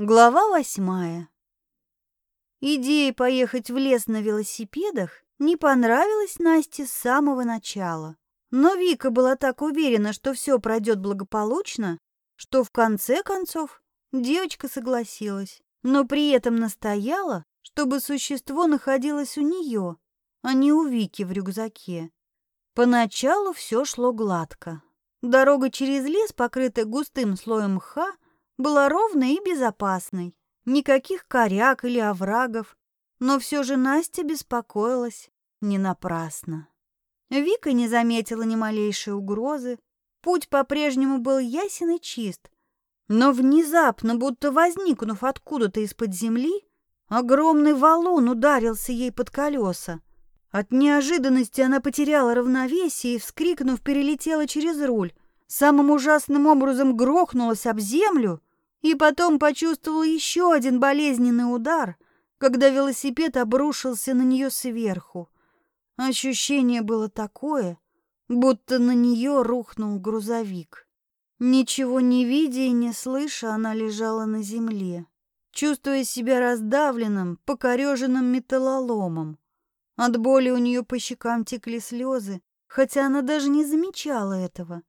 Глава восьмая. Идея поехать в лес на велосипедах не понравилась Насте с самого начала. Но Вика была так уверена, что все пройдет благополучно, что в конце концов девочка согласилась, но при этом настояла, чтобы существо находилось у нее, а не у Вики в рюкзаке. Поначалу все шло гладко. Дорога через лес, покрытая густым слоем мха, была ровной и безопасной. Никаких коряк или оврагов. Но все же Настя беспокоилась не напрасно. Вика не заметила ни малейшей угрозы. Путь по-прежнему был ясен и чист. Но внезапно, будто возникнув откуда-то из-под земли, огромный валун ударился ей под колеса. От неожиданности она потеряла равновесие и, вскрикнув, перелетела через руль. Самым ужасным образом грохнулась об землю и потом почувствовала еще один болезненный удар, когда велосипед обрушился на нее сверху. Ощущение было такое, будто на нее рухнул грузовик. Ничего не видя и не слыша, она лежала на земле, чувствуя себя раздавленным, покореженным металлоломом. От боли у нее по щекам текли слезы, хотя она даже не замечала этого.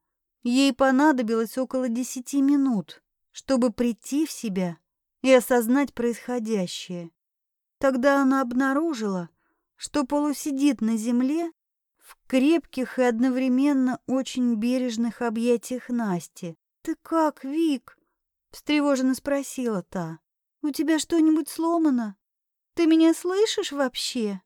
Ей понадобилось около десяти минут, чтобы прийти в себя и осознать происходящее. Тогда она обнаружила, что полусидит на земле в крепких и одновременно очень бережных объятиях Насти. «Ты как, Вик?» — встревоженно спросила та. «У тебя что-нибудь сломано? Ты меня слышишь вообще?»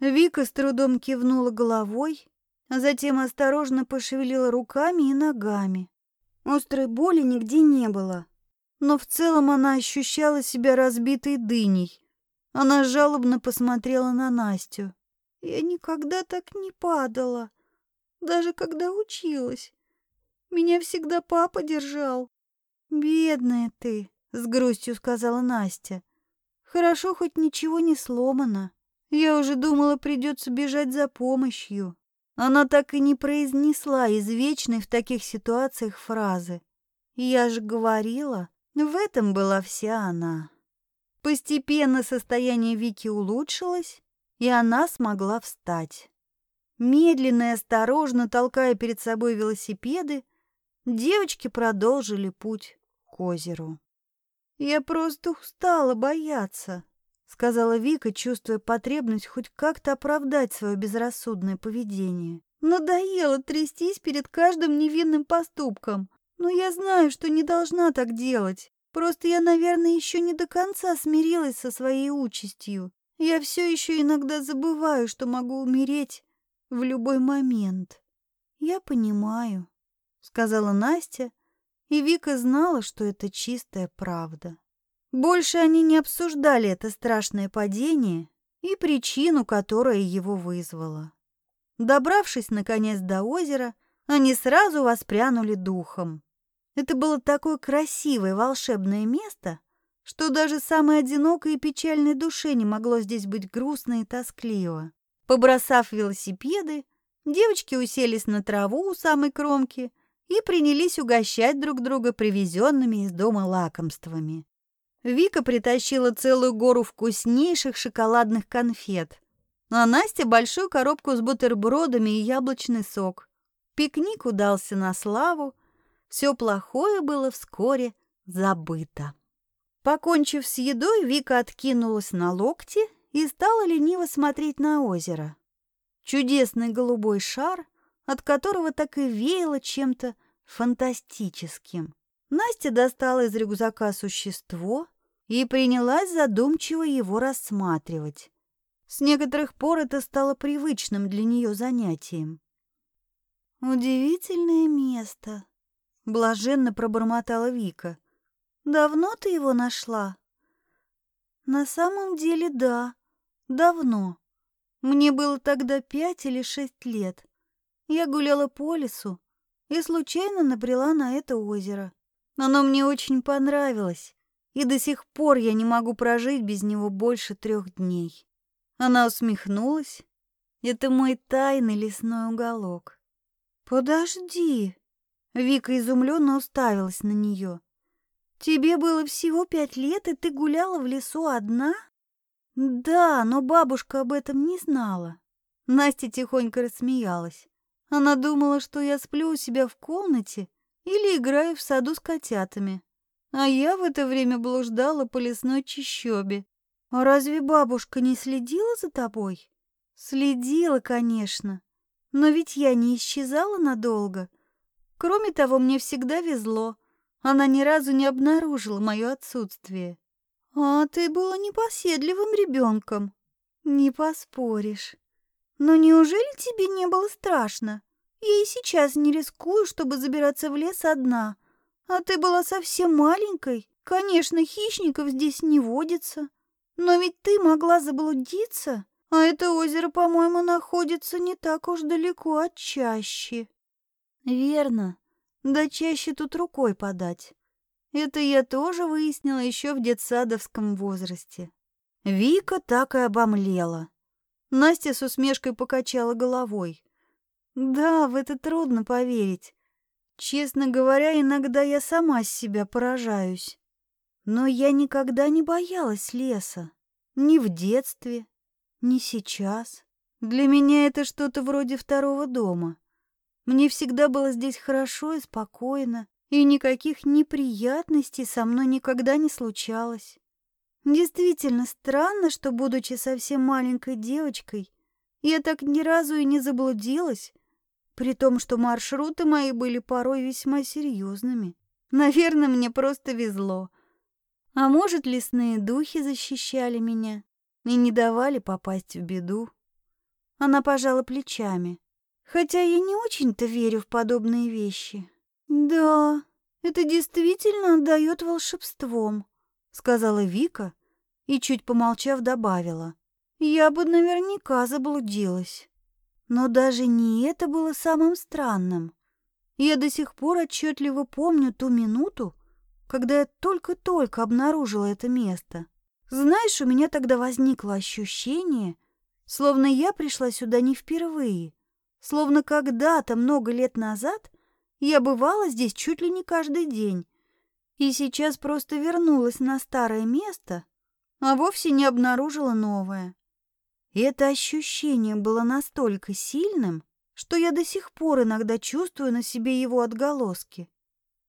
Вика с трудом кивнула головой, а затем осторожно пошевелила руками и ногами. Острой боли нигде не было, но в целом она ощущала себя разбитой дыней. Она жалобно посмотрела на Настю. «Я никогда так не падала, даже когда училась. Меня всегда папа держал». «Бедная ты», — с грустью сказала Настя. «Хорошо, хоть ничего не сломано. Я уже думала, придется бежать за помощью». Она так и не произнесла извечной в таких ситуациях фразы. «Я же говорила, в этом была вся она». Постепенно состояние Вики улучшилось, и она смогла встать. Медленно и осторожно толкая перед собой велосипеды, девочки продолжили путь к озеру. «Я просто устала бояться», сказала Вика, чувствуя потребность хоть как-то оправдать свое безрассудное поведение. Надоело трястись перед каждым невинным поступком. Но я знаю, что не должна так делать. Просто я, наверное, еще не до конца смирилась со своей участью. Я все еще иногда забываю, что могу умереть в любой момент. Я понимаю, сказала Настя, и Вика знала, что это чистая правда. Больше они не обсуждали это страшное падение и причину, которая его вызвала. Добравшись, наконец, до озера, они сразу воспрянули духом. Это было такое красивое волшебное место, что даже самой одинокой и печальной душе не могло здесь быть грустно и тоскливо. Побросав велосипеды, девочки уселись на траву у самой кромки и принялись угощать друг друга привезенными из дома лакомствами. Вика притащила целую гору вкуснейших шоколадных конфет, а Настя большую коробку с бутербродами и яблочный сок. Пикник удался на славу, все плохое было вскоре забыто. Покончив с едой, Вика откинулась на локти и стала лениво смотреть на озеро. Чудесный голубой шар, от которого так и веяло чем-то фантастическим. Настя достала из рюкзака существо, и принялась задумчиво его рассматривать. С некоторых пор это стало привычным для нее занятием. «Удивительное место», — блаженно пробормотала Вика. «Давно ты его нашла?» «На самом деле, да, давно. Мне было тогда пять или шесть лет. Я гуляла по лесу и случайно набрела на это озеро. Оно мне очень понравилось и до сих пор я не могу прожить без него больше трех дней. Она усмехнулась. Это мой тайный лесной уголок. Подожди. Вика изумленно уставилась на нее. Тебе было всего пять лет, и ты гуляла в лесу одна? Да, но бабушка об этом не знала. Настя тихонько рассмеялась. Она думала, что я сплю у себя в комнате или играю в саду с котятами. А я в это время блуждала по лесной чащобе. А разве бабушка не следила за тобой? Следила, конечно. Но ведь я не исчезала надолго. Кроме того, мне всегда везло. Она ни разу не обнаружила мое отсутствие. А ты была непоседливым ребенком. Не поспоришь. Но неужели тебе не было страшно? Я и сейчас не рискую, чтобы забираться в лес одна. А ты была совсем маленькой. Конечно, хищников здесь не водится. Но ведь ты могла заблудиться. А это озеро, по-моему, находится не так уж далеко от чащи. Верно. Да чаще тут рукой подать. Это я тоже выяснила еще в детсадовском возрасте. Вика так и обомлела. Настя с усмешкой покачала головой. Да, в это трудно поверить. Честно говоря, иногда я сама себя поражаюсь. Но я никогда не боялась леса. Ни в детстве, ни сейчас. Для меня это что-то вроде второго дома. Мне всегда было здесь хорошо и спокойно и никаких неприятностей со мной никогда не случалось. Действительно странно, что, будучи совсем маленькой девочкой, я так ни разу и не заблудилась, при том, что маршруты мои были порой весьма серьезными. Наверное, мне просто везло. А может, лесные духи защищали меня и не давали попасть в беду. Она пожала плечами, хотя я не очень-то верю в подобные вещи. «Да, это действительно отдает волшебством», — сказала Вика и, чуть помолчав, добавила. «Я бы наверняка заблудилась». Но даже не это было самым странным. Я до сих пор отчетливо помню ту минуту, когда я только-только обнаружила это место. Знаешь, у меня тогда возникло ощущение, словно я пришла сюда не впервые, словно когда-то много лет назад я бывала здесь чуть ли не каждый день, и сейчас просто вернулась на старое место, а вовсе не обнаружила новое. И это ощущение было настолько сильным, что я до сих пор иногда чувствую на себе его отголоски.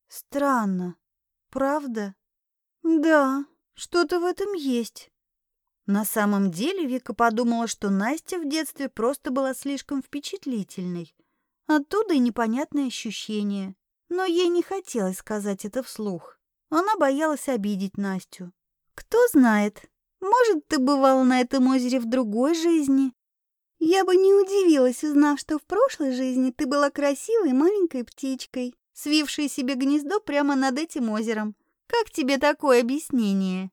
Странно, правда? Да, что-то в этом есть. На самом деле Вика подумала, что Настя в детстве просто была слишком впечатлительной, Оттуда и непонятное ощущение. Но ей не хотелось сказать это вслух. Она боялась обидеть Настю. Кто знает, может, ты бывала на этом озере в другой жизни. Я бы не удивилась, узнав, что в прошлой жизни ты была красивой маленькой птичкой, свившей себе гнездо прямо над этим озером. Как тебе такое объяснение?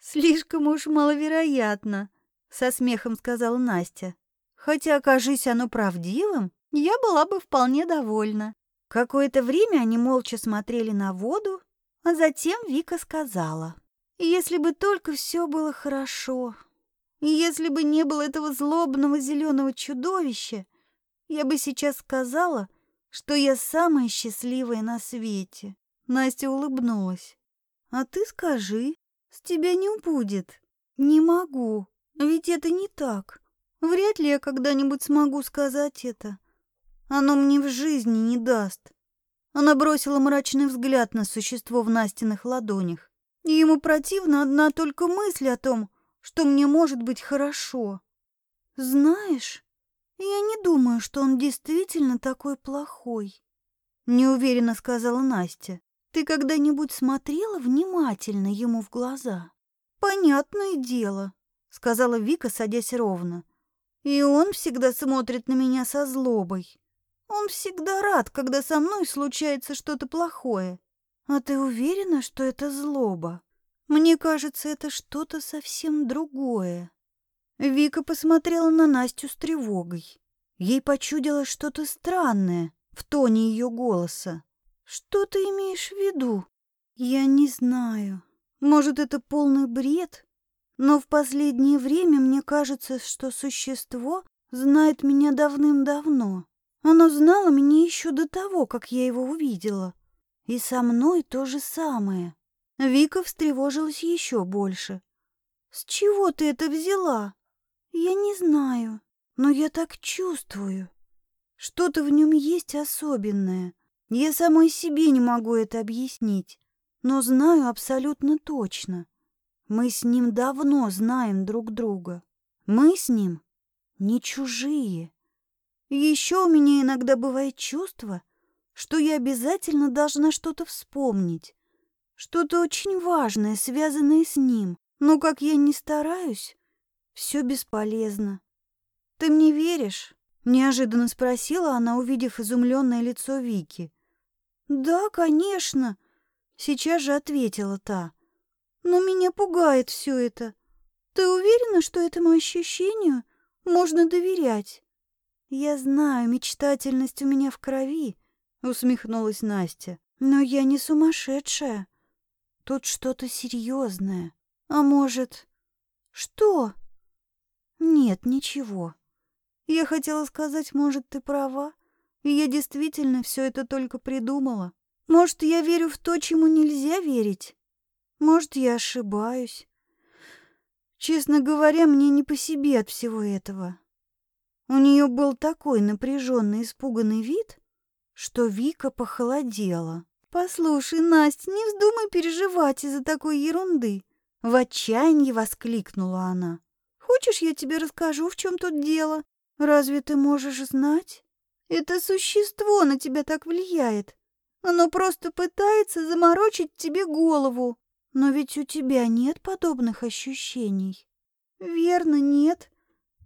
Слишком уж маловероятно, со смехом сказала Настя. Хотя, окажись оно правдивым, я была бы вполне довольна. Какое-то время они молча смотрели на воду, а затем Вика сказала. «Если бы только все было хорошо, если бы не было этого злобного зеленого чудовища, я бы сейчас сказала, что я самая счастливая на свете». Настя улыбнулась. «А ты скажи, с тебя не убудет». «Не могу, ведь это не так. Вряд ли я когда-нибудь смогу сказать это. Оно мне в жизни не даст. Она бросила мрачный взгляд на существо в Настиных ладонях. И ему противна одна только мысль о том, что мне может быть хорошо. Знаешь, я не думаю, что он действительно такой плохой. Неуверенно сказала Настя. Ты когда-нибудь смотрела внимательно ему в глаза? Понятное дело, сказала Вика, садясь ровно. И он всегда смотрит на меня со злобой. Он всегда рад, когда со мной случается что-то плохое. А ты уверена, что это злоба? Мне кажется, это что-то совсем другое. Вика посмотрела на Настю с тревогой. Ей почудилось что-то странное в тоне ее голоса. Что ты имеешь в виду? Я не знаю. Может, это полный бред? Но в последнее время мне кажется, что существо знает меня давным-давно. Оно знало меня еще до того, как я его увидела. И со мной то же самое. Вика встревожилась еще больше. «С чего ты это взяла?» «Я не знаю, но я так чувствую. Что-то в нем есть особенное. Я самой себе не могу это объяснить, но знаю абсолютно точно. Мы с ним давно знаем друг друга. Мы с ним не чужие. Еще у меня иногда бывает чувство, что я обязательно должна что-то вспомнить, что-то очень важное, связанное с ним. Но как я не стараюсь, все бесполезно. Ты мне веришь? Неожиданно спросила она, увидев изумленное лицо Вики. Да, конечно, сейчас же ответила та. Но меня пугает все это. Ты уверена, что этому ощущению можно доверять? Я знаю, мечтательность у меня в крови, усмехнулась Настя. Но я не сумасшедшая. Тут что-то серьезное. А может... Что? Нет, ничего. Я хотела сказать, может, ты права, я действительно все это только придумала. Может, я верю в то, чему нельзя верить? Может, я ошибаюсь? Честно говоря, мне не по себе от всего этого. У нее был такой напряженный, испуганный вид, что Вика похолодела. «Послушай, Настя, не вздумай переживать из-за такой ерунды!» В отчаянии воскликнула она. «Хочешь, я тебе расскажу, в чем тут дело? Разве ты можешь знать? Это существо на тебя так влияет. Оно просто пытается заморочить тебе голову. Но ведь у тебя нет подобных ощущений. Верно, нет.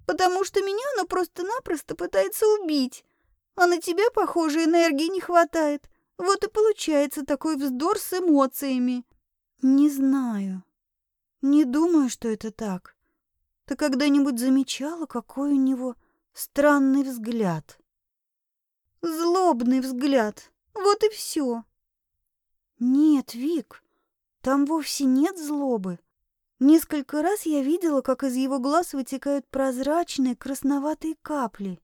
Потому что меня оно просто-напросто пытается убить. А на тебя, похоже, энергии не хватает. Вот и получается такой вздор с эмоциями. Не знаю. Не думаю, что это так. Ты когда-нибудь замечала, какой у него странный взгляд? Злобный взгляд. Вот и все. Нет, Вик, там вовсе нет злобы. Несколько раз я видела, как из его глаз вытекают прозрачные красноватые капли,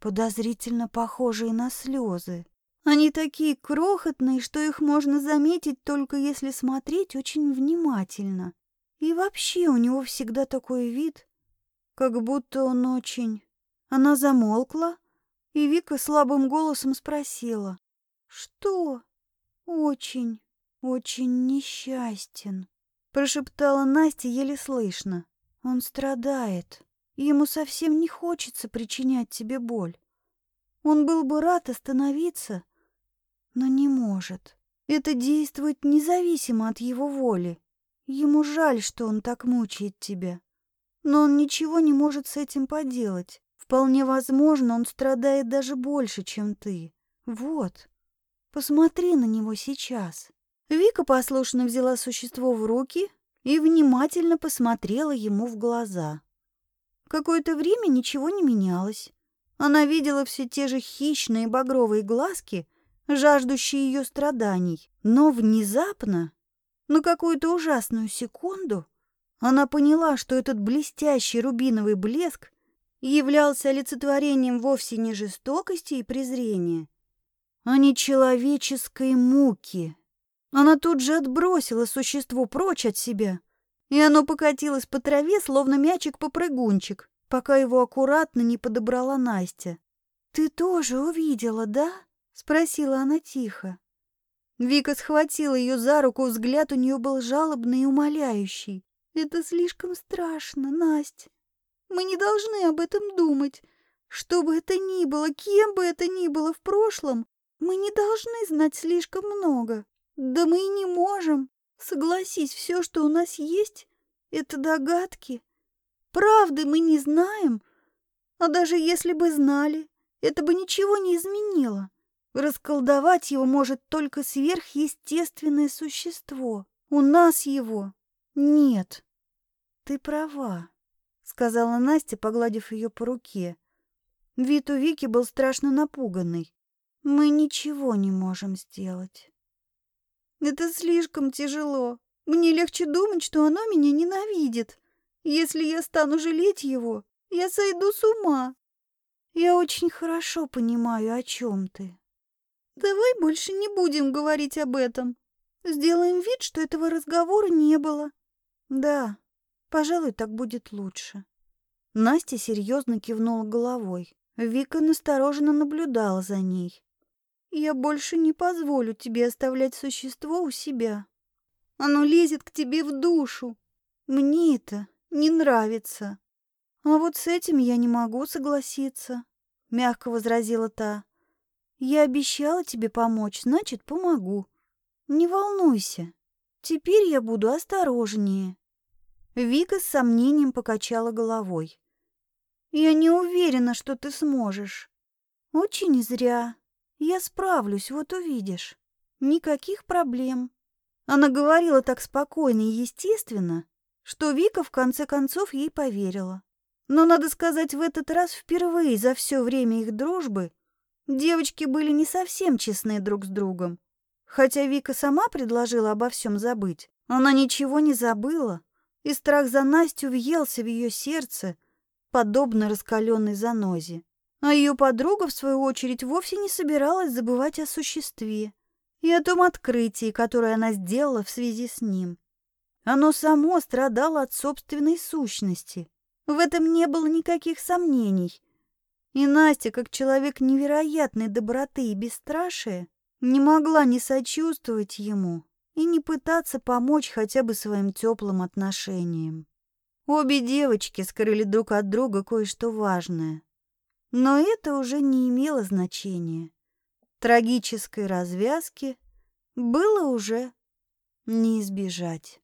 подозрительно похожие на слезы. Они такие крохотные, что их можно заметить только если смотреть очень внимательно. И вообще у него всегда такой вид, как будто он очень... Она замолкла, и Вика слабым голосом спросила. «Что?» «Очень». «Очень несчастен», — прошептала Настя еле слышно. «Он страдает. Ему совсем не хочется причинять тебе боль. Он был бы рад остановиться, но не может. Это действует независимо от его воли. Ему жаль, что он так мучает тебя. Но он ничего не может с этим поделать. Вполне возможно, он страдает даже больше, чем ты. Вот, посмотри на него сейчас. Вика послушно взяла существо в руки и внимательно посмотрела ему в глаза. Какое-то время ничего не менялось. Она видела все те же хищные багровые глазки, жаждущие ее страданий. Но внезапно, на какую-то ужасную секунду, она поняла, что этот блестящий рубиновый блеск являлся олицетворением вовсе не жестокости и презрения, а не человеческой муки. Она тут же отбросила существо прочь от себя, и оно покатилось по траве, словно мячик-попрыгунчик, пока его аккуратно не подобрала Настя. «Ты тоже увидела, да?» — спросила она тихо. Вика схватила ее за руку, взгляд у нее был жалобный и умоляющий. «Это слишком страшно, Настя. Мы не должны об этом думать. Что бы это ни было, кем бы это ни было в прошлом, мы не должны знать слишком много. Да мы и не можем. Согласись, все, что у нас есть, это догадки. Правды мы не знаем. А даже если бы знали, это бы ничего не изменило. Расколдовать его может только сверхъестественное существо. У нас его нет. Ты права, сказала Настя, погладив ее по руке. Вид у Вики был страшно напуганный. Мы ничего не можем сделать. Это слишком тяжело. Мне легче думать, что оно меня ненавидит. Если я стану жалеть его, я сойду с ума. Я очень хорошо понимаю, о чем ты. Давай больше не будем говорить об этом. Сделаем вид, что этого разговора не было. Да, пожалуй, так будет лучше. Настя серьезно кивнула головой. Вика настороженно наблюдала за ней. Я больше не позволю тебе оставлять существо у себя. Оно лезет к тебе в душу. Мне это не нравится. А вот с этим я не могу согласиться, мягко возразила та. Я обещала тебе помочь, значит, помогу. Не волнуйся. Теперь я буду осторожнее. Вика с сомнением покачала головой. Я не уверена, что ты сможешь. Очень зря. Я справлюсь, вот увидишь. Никаких проблем. Она говорила так спокойно и естественно, что Вика в конце концов ей поверила. Но, надо сказать, в этот раз впервые за все время их дружбы девочки были не совсем честны друг с другом. Хотя Вика сама предложила обо всем забыть, она ничего не забыла, и страх за Настю въелся в ее сердце, подобно раскаленной занозе. А ее подруга, в свою очередь, вовсе не собиралась забывать о существе и о том открытии, которое она сделала в связи с ним. Оно само страдало от собственной сущности. В этом не было никаких сомнений. И Настя, как человек невероятной доброты и бесстрашия, не могла не сочувствовать ему и не пытаться помочь хотя бы своим теплым отношениям. Обе девочки скрыли друг от друга кое-что важное. Но это уже не имело значения. Трагической развязки было уже не избежать.